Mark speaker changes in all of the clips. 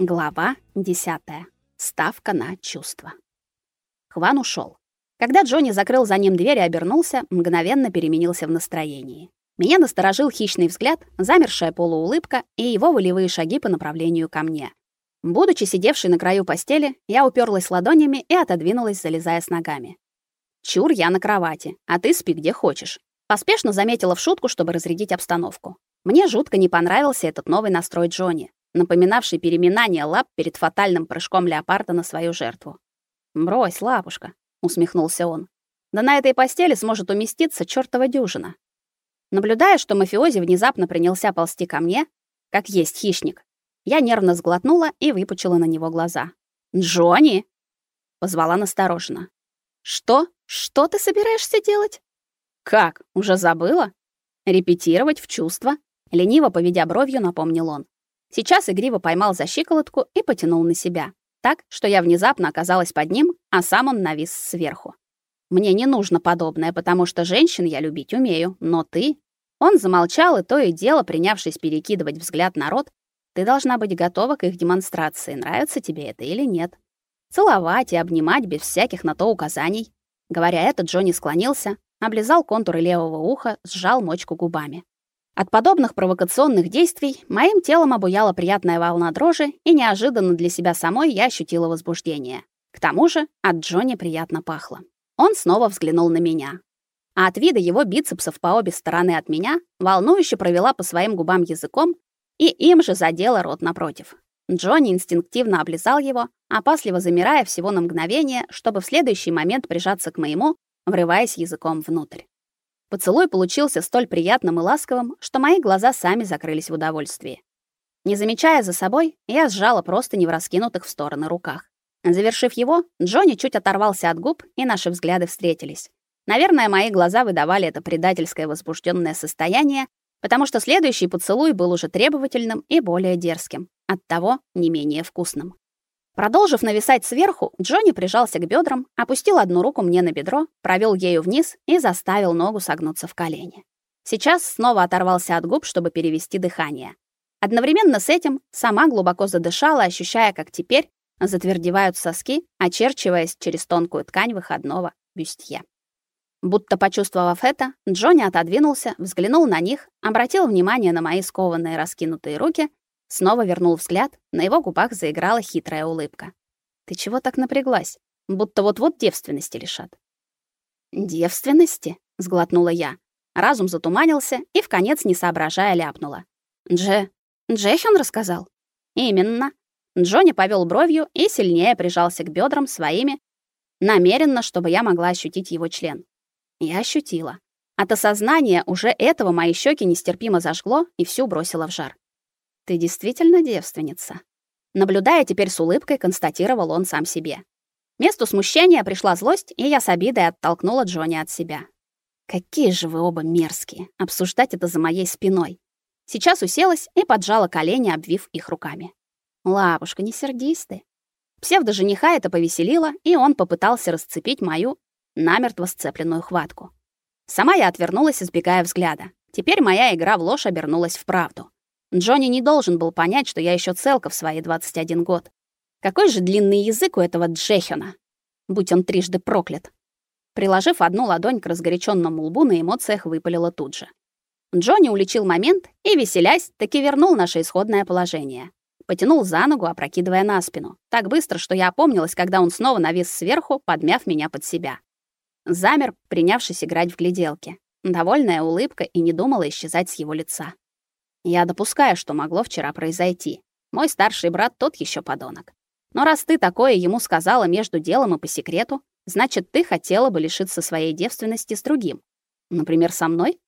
Speaker 1: Глава 10. Ставка на чувства. Хван ушел. Когда Джонни закрыл за ним дверь и обернулся, мгновенно переменился в настроении. Меня насторожил хищный взгляд, замершая полуулыбка и его волевые шаги по направлению ко мне. Будучи сидевшей на краю постели, я уперлась ладонями и отодвинулась, залезая с ногами. Чур я на кровати, а ты спи где хочешь. Поспешно заметила в шутку, чтобы разрядить обстановку. Мне жутко не понравился этот новый настрой Джонни напоминавший переминание лап перед фатальным прыжком леопарда на свою жертву. "Брось, лапушка", усмехнулся он. "Да на этой постели сможет уместиться чёртова дюжина". Наблюдая, что мафиози внезапно принялся ползти ко мне, как есть хищник, я нервно сглотнула и выпучила на него глаза. "Джонни!" позвала настороженно. "Что? Что ты собираешься делать?" "Как? Уже забыла? Репетировать в чувства?" лениво поведя бровью, напомнил он. Сейчас игриво поймал за щиколотку и потянул на себя, так, что я внезапно оказалась под ним, а сам он навис сверху. Мне не нужно подобное, потому что женщин я любить умею, но ты Он замолчал и то и дело, принявшись перекидывать взгляд на рот, ты должна быть готова к их демонстрации, нравится тебе это или нет. Целовать и обнимать без всяких на то указаний. Говоря это, Джонни склонился, облизал контуры левого уха, сжал мочку губами. От подобных провокационных действий моим телом обуяла приятная волна дрожи, и неожиданно для себя самой я ощутила возбуждение. К тому же от Джонни приятно пахло. Он снова взглянул на меня. А от вида его бицепсов по обе стороны от меня волнующе провела по своим губам языком и им же задела рот напротив. Джонни инстинктивно облизал его, опасливо замирая всего на мгновение, чтобы в следующий момент прижаться к моему, врываясь языком внутрь. Поцелуй получился столь приятным и ласковым, что мои глаза сами закрылись в удовольствии. Не замечая за собой, я сжала просто не в раскинутых в стороны руках. Завершив его, Джонни чуть оторвался от губ, и наши взгляды встретились. Наверное, мои глаза выдавали это предательское возбужденное состояние, потому что следующий поцелуй был уже требовательным и более дерзким, оттого не менее вкусным. Продолжив нависать сверху, Джонни прижался к бедрам, опустил одну руку мне на бедро, провел ею вниз и заставил ногу согнуться в колени. Сейчас снова оторвался от губ, чтобы перевести дыхание. Одновременно с этим сама глубоко задышала, ощущая, как теперь затвердевают соски, очерчиваясь через тонкую ткань выходного бюстье. Будто почувствовав это, Джонни отодвинулся, взглянул на них, обратил внимание на мои скованные раскинутые руки Снова вернул взгляд, на его губах заиграла хитрая улыбка. Ты чего так напряглась? Будто вот-вот девственности лишат. Девственности? сглотнула я. Разум затуманился и в конец не соображая ляпнула. Дже, Джехен рассказал. Именно. Джонни повел бровью и сильнее прижался к бедрам своими, намеренно, чтобы я могла ощутить его член. Я ощутила. От осознания уже этого мои щеки нестерпимо зажгло и всю бросило в жар. Ты действительно девственница. Наблюдая теперь с улыбкой, констатировал он сам себе. Месту смущения пришла злость, и я с обидой оттолкнула Джонни от себя. Какие же вы оба мерзкие. Обсуждать это за моей спиной. Сейчас уселась и поджала колени, обвив их руками. Лапушка, не сердись ты. Псевдо-жениха это повеселило, и он попытался расцепить мою намертво сцепленную хватку. Сама я отвернулась, избегая взгляда. Теперь моя игра в ложь обернулась в правду. Джонни не должен был понять, что я еще целка в свои 21 год. Какой же длинный язык у этого Джехена, будь он трижды проклят. Приложив одну ладонь к разгоряченному лбу, на эмоциях выпалила тут же. Джонни уличил момент и, веселясь, таки вернул наше исходное положение. Потянул за ногу, опрокидывая на спину. Так быстро, что я опомнилась, когда он снова навис сверху, подмяв меня под себя. Замер, принявшись играть в гляделки. Довольная улыбка и не думала исчезать с его лица. Я допускаю, что могло вчера произойти. Мой старший брат тот еще подонок. Но раз ты такое ему сказала между делом и по секрету, значит, ты хотела бы лишиться своей девственности с другим. Например, со мной?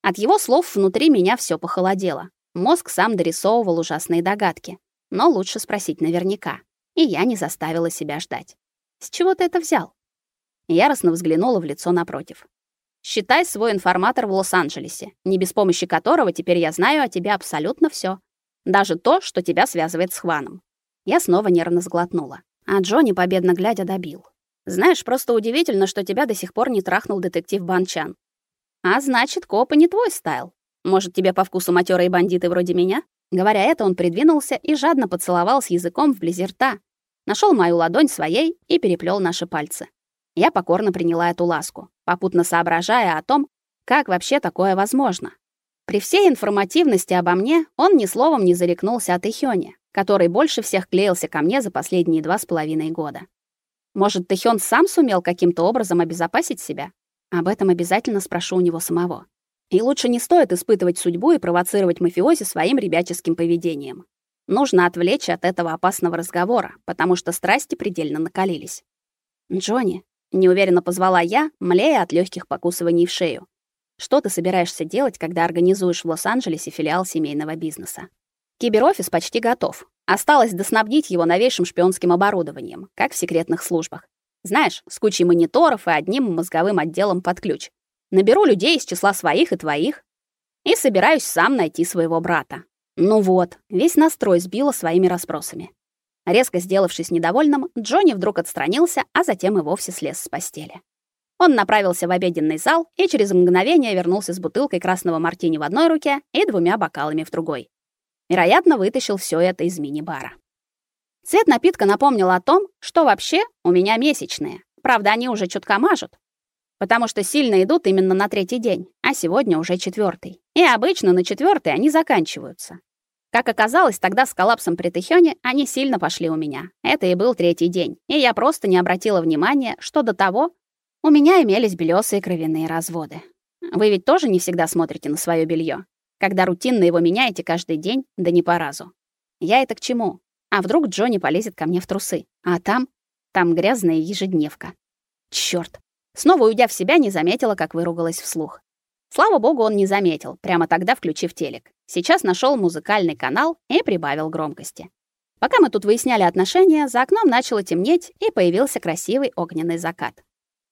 Speaker 1: От его слов внутри меня все похолодело. Мозг сам дорисовывал ужасные догадки. Но лучше спросить наверняка. И я не заставила себя ждать. С чего ты это взял? Яростно взглянула в лицо напротив. Считай свой информатор в Лос-Анджелесе, не без помощи которого теперь я знаю о тебе абсолютно все, Даже то, что тебя связывает с Хваном. Я снова нервно сглотнула. А Джонни, победно глядя, добил. Знаешь, просто удивительно, что тебя до сих пор не трахнул детектив Банчан. А значит, копы не твой стайл. Может, тебе по вкусу матерые бандиты вроде меня? Говоря это, он придвинулся и жадно поцеловал с языком вблизи рта. Нашел мою ладонь своей и переплел наши пальцы. Я покорно приняла эту ласку, попутно соображая о том, как вообще такое возможно. При всей информативности обо мне он ни словом не зарекнулся о Тэхёне, который больше всех клеился ко мне за последние два с половиной года. Может, Тэхён сам сумел каким-то образом обезопасить себя? Об этом обязательно спрошу у него самого. И лучше не стоит испытывать судьбу и провоцировать мафиози своим ребяческим поведением. Нужно отвлечь от этого опасного разговора, потому что страсти предельно накалились. «Джонни», — неуверенно позвала я, млея от легких покусываний в шею. «Что ты собираешься делать, когда организуешь в Лос-Анджелесе филиал семейного бизнеса?» Киберофис почти готов. Осталось доснабдить его новейшим шпионским оборудованием, как в секретных службах. Знаешь, с кучей мониторов и одним мозговым отделом под ключ. Наберу людей из числа своих и твоих и собираюсь сам найти своего брата. Ну вот, весь настрой сбило своими расспросами. Резко сделавшись недовольным, Джонни вдруг отстранился, а затем и вовсе слез с постели. Он направился в обеденный зал и через мгновение вернулся с бутылкой красного мартини в одной руке и двумя бокалами в другой. Вероятно, вытащил все это из мини-бара. Цвет напитка напомнил о том, что вообще у меня месячные. Правда, они уже чутка мажут, потому что сильно идут именно на третий день, а сегодня уже четвертый. И обычно на четвертый они заканчиваются. Как оказалось, тогда с коллапсом при Тэхёне они сильно пошли у меня. Это и был третий день, и я просто не обратила внимания, что до того у меня имелись белёсые кровяные разводы. Вы ведь тоже не всегда смотрите на своё белье когда рутинно его меняете каждый день, да не по разу. Я это к чему? А вдруг Джонни полезет ко мне в трусы? А там? Там грязная ежедневка. Чёрт. Снова уйдя в себя, не заметила, как выругалась вслух. Слава богу, он не заметил, прямо тогда включив телек. Сейчас нашел музыкальный канал и прибавил громкости. Пока мы тут выясняли отношения, за окном начало темнеть, и появился красивый огненный закат.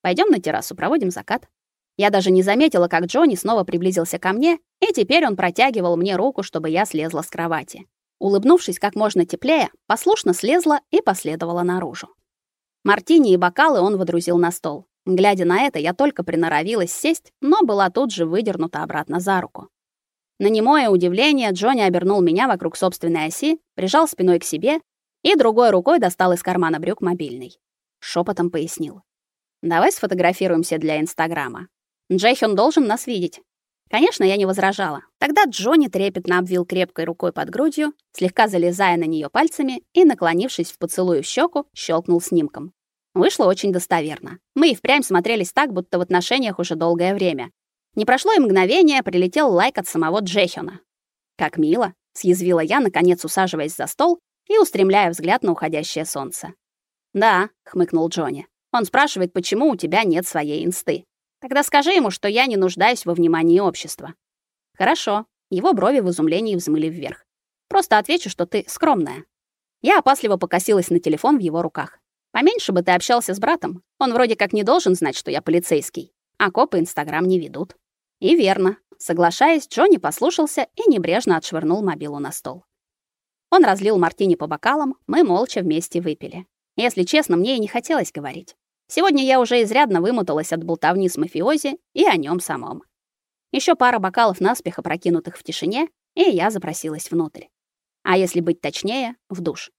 Speaker 1: Пойдем на террасу, проводим закат. Я даже не заметила, как Джонни снова приблизился ко мне, и теперь он протягивал мне руку, чтобы я слезла с кровати. Улыбнувшись как можно теплее, послушно слезла и последовала наружу. Мартини и бокалы он водрузил на стол. Глядя на это, я только приноровилась сесть, но была тут же выдернута обратно за руку. На немое удивление Джонни обернул меня вокруг собственной оси, прижал спиной к себе и другой рукой достал из кармана брюк мобильный. Шепотом пояснил: "Давай сфотографируемся для Инстаграма. Джейхен должен нас видеть. Конечно, я не возражала. Тогда Джонни трепетно обвил крепкой рукой под грудью, слегка залезая на нее пальцами и, наклонившись в поцелуй в щеку, щелкнул снимком. Вышло очень достоверно. Мы и впрямь смотрелись так, будто в отношениях уже долгое время. Не прошло и мгновение, прилетел лайк от самого Джейхена. Как мило, съязвила я, наконец усаживаясь за стол и устремляя взгляд на уходящее солнце. "Да", хмыкнул Джонни. "Он спрашивает, почему у тебя нет своей инсты". Тогда скажи ему, что я не нуждаюсь во внимании общества. Хорошо. Его брови в изумлении взмыли вверх. Просто отвечу, что ты скромная. Я опасливо покосилась на телефон в его руках. Поменьше бы ты общался с братом. Он вроде как не должен знать, что я полицейский. А копы Инстаграм не ведут. И верно. Соглашаясь, Джонни послушался и небрежно отшвырнул мобилу на стол. Он разлил мартини по бокалам, мы молча вместе выпили. Если честно, мне и не хотелось говорить. Сегодня я уже изрядно вымоталась от болтовни с мафиози и о нем самом. Еще пара бокалов наспех опрокинутых в тишине, и я запросилась внутрь. А если быть точнее, в душ.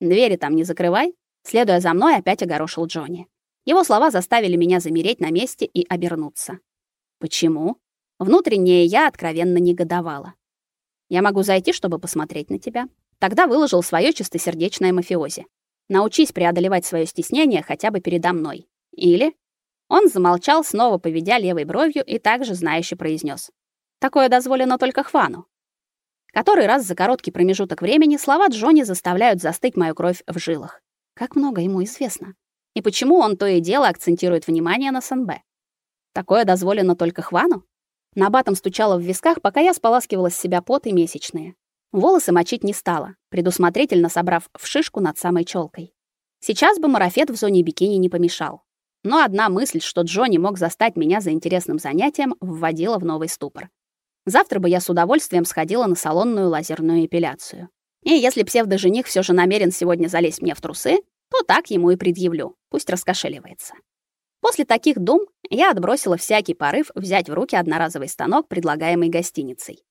Speaker 1: Двери там не закрывай, следуя за мной, опять огорошил Джонни. Его слова заставили меня замереть на месте и обернуться. Почему? Внутреннее я откровенно негодовала. Я могу зайти, чтобы посмотреть на тебя. Тогда выложил свое чистосердечное мафиози. Научись преодолевать свое стеснение хотя бы передо мной. Или Он замолчал, снова поведя левой бровью и также знающе произнес: Такое дозволено только Хвану. Который раз за короткий промежуток времени слова Джонни заставляют застыть мою кровь в жилах. Как много ему известно. И почему он то и дело акцентирует внимание на Санбэ? Такое дозволено только Хвану? На батом стучало в висках, пока я споласкивала с себя пот и месячные. Волосы мочить не стала, предусмотрительно собрав в шишку над самой челкой. Сейчас бы марафет в зоне бикини не помешал. Но одна мысль, что Джонни мог застать меня за интересным занятием, вводила в новый ступор. Завтра бы я с удовольствием сходила на салонную лазерную эпиляцию. И если псевдожених все же намерен сегодня залезть мне в трусы, то так ему и предъявлю. Пусть раскошеливается. После таких дум я отбросила всякий порыв взять в руки одноразовый станок, предлагаемый гостиницей.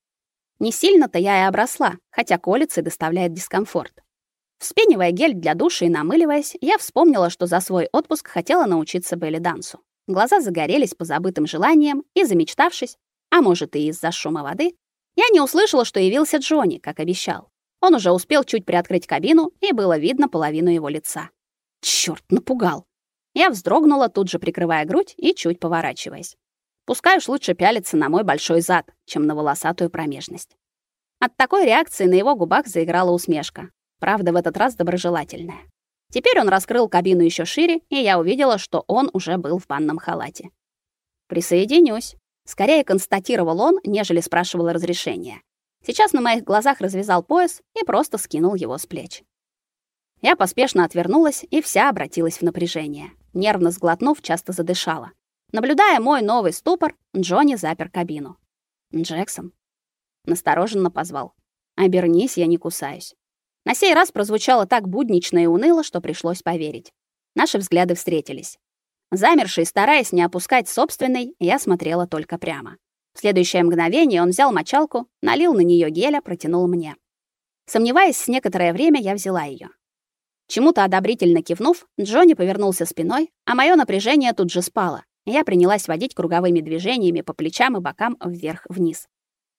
Speaker 1: Не сильно-то я и обросла, хотя колется и доставляет дискомфорт. Вспенивая гель для душа и намыливаясь, я вспомнила, что за свой отпуск хотела научиться белли-дансу. Глаза загорелись по забытым желаниям, и замечтавшись, а может и из-за шума воды, я не услышала, что явился Джонни, как обещал. Он уже успел чуть приоткрыть кабину, и было видно половину его лица. Чёрт, напугал. Я вздрогнула, тут же прикрывая грудь и чуть поворачиваясь. Пускай уж лучше пялиться на мой большой зад, чем на волосатую промежность. От такой реакции на его губах заиграла усмешка. Правда, в этот раз доброжелательная. Теперь он раскрыл кабину еще шире, и я увидела, что он уже был в банном халате. Присоединюсь, скорее констатировал он, нежели спрашивал разрешения. Сейчас на моих глазах развязал пояс и просто скинул его с плеч. Я поспешно отвернулась и вся обратилась в напряжение. Нервно сглотнув, часто задышала. Наблюдая мой новый ступор, Джонни запер кабину. Джексон настороженно позвал. Обернись, я не кусаюсь. На сей раз прозвучало так буднично и уныло, что пришлось поверить. Наши взгляды встретились. Замерший, стараясь не опускать собственный, я смотрела только прямо. В следующее мгновение он взял мочалку, налил на нее геля, протянул мне. Сомневаясь некоторое время, я взяла ее. Чему-то одобрительно кивнув, Джонни повернулся спиной, а мое напряжение тут же спало. Я принялась водить круговыми движениями по плечам и бокам вверх-вниз.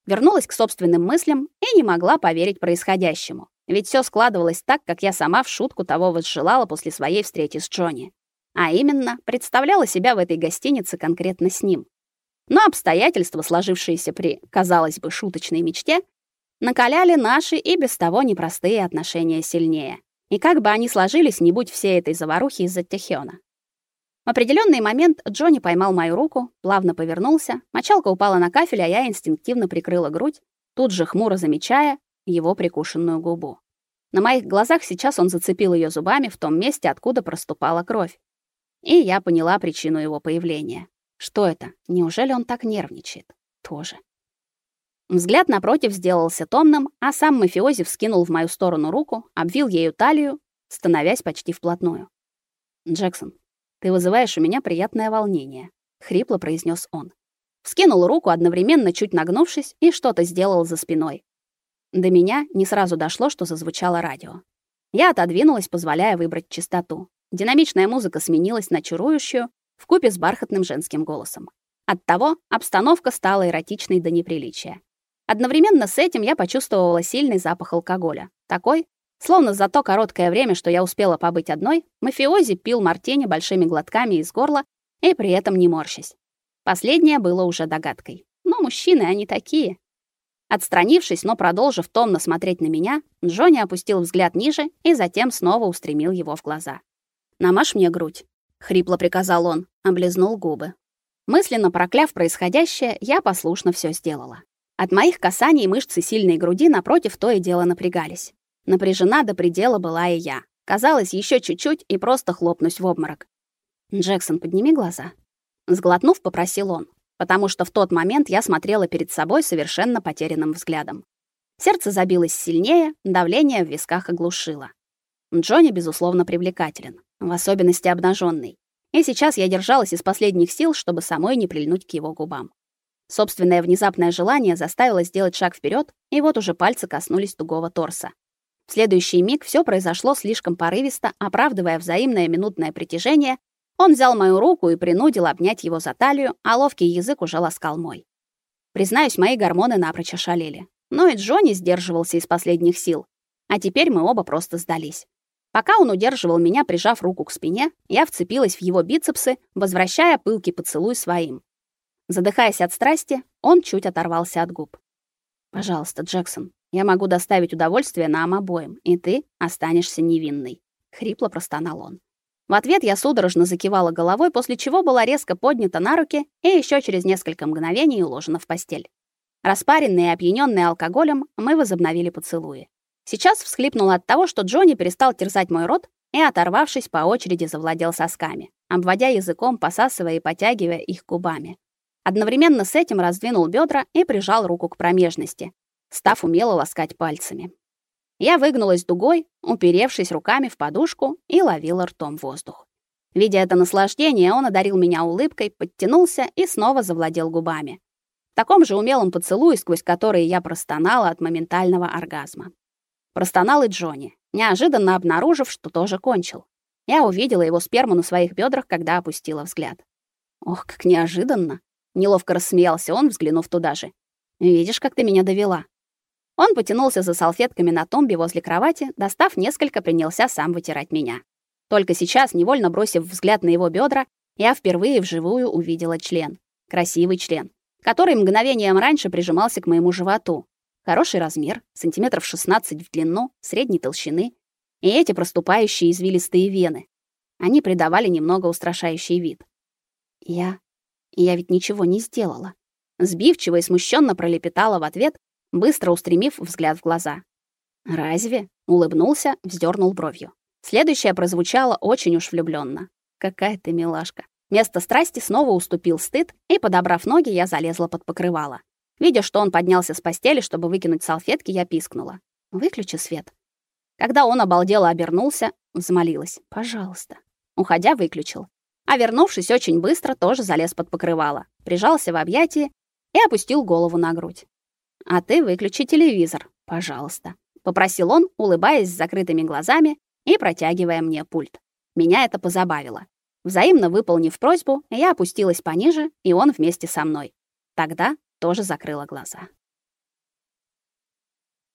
Speaker 1: Вернулась к собственным мыслям и не могла поверить происходящему. Ведь все складывалось так, как я сама в шутку того возжелала после своей встречи с Джонни. А именно, представляла себя в этой гостинице конкретно с ним. Но обстоятельства, сложившиеся при, казалось бы, шуточной мечте, накаляли наши и без того непростые отношения сильнее. И как бы они сложились, не будь всей этой заварухи из-за Техиона. В определенный момент Джонни поймал мою руку, плавно повернулся, мочалка упала на кафель, а я инстинктивно прикрыла грудь, тут же хмуро замечая его прикушенную губу. На моих глазах сейчас он зацепил ее зубами в том месте, откуда проступала кровь. И я поняла причину его появления. Что это? Неужели он так нервничает? Тоже. Взгляд напротив сделался томным, а сам мафиози вскинул в мою сторону руку, обвил ею талию, становясь почти вплотную. Джексон, ты вызываешь у меня приятное волнение, хрипло произнес он. Вскинул руку одновременно, чуть нагнувшись, и что-то сделал за спиной. До меня не сразу дошло, что зазвучало радио. Я отодвинулась, позволяя выбрать частоту. Динамичная музыка сменилась на чарующую, вкупе с бархатным женским голосом. Оттого обстановка стала эротичной до неприличия. Одновременно с этим я почувствовала сильный запах алкоголя. Такой, словно за то короткое время, что я успела побыть одной, мафиози пил мартини большими глотками из горла и при этом не морщась. Последнее было уже догадкой. Но мужчины они такие. Отстранившись, но продолжив томно смотреть на меня, Джонни опустил взгляд ниже и затем снова устремил его в глаза. «Намажь мне грудь», — хрипло приказал он, облизнул губы. Мысленно прокляв происходящее, я послушно все сделала. От моих касаний мышцы сильной груди напротив то и дело напрягались. Напряжена до предела была и я. Казалось, еще чуть-чуть и просто хлопнусь в обморок. «Джексон, подними глаза». Сглотнув, попросил он, потому что в тот момент я смотрела перед собой совершенно потерянным взглядом. Сердце забилось сильнее, давление в висках оглушило. Джонни, безусловно, привлекателен, в особенности обнаженный. И сейчас я держалась из последних сил, чтобы самой не прильнуть к его губам. Собственное внезапное желание заставило сделать шаг вперед, и вот уже пальцы коснулись тугого торса. В следующий миг все произошло слишком порывисто, оправдывая взаимное минутное притяжение. Он взял мою руку и принудил обнять его за талию, а ловкий язык уже ласкал мой. Признаюсь, мои гормоны напрочь ошалели. Но и Джонни сдерживался из последних сил. А теперь мы оба просто сдались. Пока он удерживал меня, прижав руку к спине, я вцепилась в его бицепсы, возвращая пылкий поцелуй своим. Задыхаясь от страсти, он чуть оторвался от губ. Пожалуйста, Джексон, я могу доставить удовольствие нам обоим, и ты останешься невинной, хрипло простонал он. В ответ я судорожно закивала головой, после чего была резко поднята на руки и еще через несколько мгновений уложена в постель. Распаренные и опьянённые алкоголем, мы возобновили поцелуи. Сейчас всхлипнула от того, что Джонни перестал терзать мой рот и, оторвавшись по очереди, завладел сосками, обводя языком, посасывая и потягивая их губами. Одновременно с этим раздвинул бедра и прижал руку к промежности, став умело ласкать пальцами. Я выгнулась дугой, уперевшись руками в подушку и ловила ртом воздух. Видя это наслаждение, он одарил меня улыбкой, подтянулся и снова завладел губами. таком же умелом поцелуе, сквозь который я простонала от моментального оргазма. Простонал и Джонни, неожиданно обнаружив, что тоже кончил. Я увидела его сперму на своих бедрах, когда опустила взгляд. Ох, как неожиданно. Неловко рассмеялся он, взглянув туда же. Видишь, как ты меня довела. Он потянулся за салфетками на тумбе возле кровати, достав несколько, принялся сам вытирать меня. Только сейчас, невольно бросив взгляд на его бедра, я впервые вживую увидела член. Красивый член, который мгновением раньше прижимался к моему животу. Хороший размер, сантиметров 16 в длину, средней толщины, и эти проступающие извилистые вены. Они придавали немного устрашающий вид. Я я ведь ничего не сделала. Сбивчиво и смущенно пролепетала в ответ, быстро устремив взгляд в глаза. Разве? улыбнулся, вздернул бровью. Следующее прозвучало очень уж влюбленно. Какая ты милашка. Место страсти снова уступил стыд, и подобрав ноги, я залезла под покрывало. Видя, что он поднялся с постели, чтобы выкинуть салфетки, я пискнула: "Выключи свет". Когда он обалдело обернулся, взмолилась: "Пожалуйста". Уходя, выключил. А вернувшись очень быстро, тоже залез под покрывало, прижался в объятии и опустил голову на грудь. "А ты выключи телевизор, пожалуйста", попросил он, улыбаясь с закрытыми глазами и протягивая мне пульт. Меня это позабавило. Взаимно выполнив просьбу, я опустилась пониже, и он вместе со мной. Тогда тоже закрыла глаза.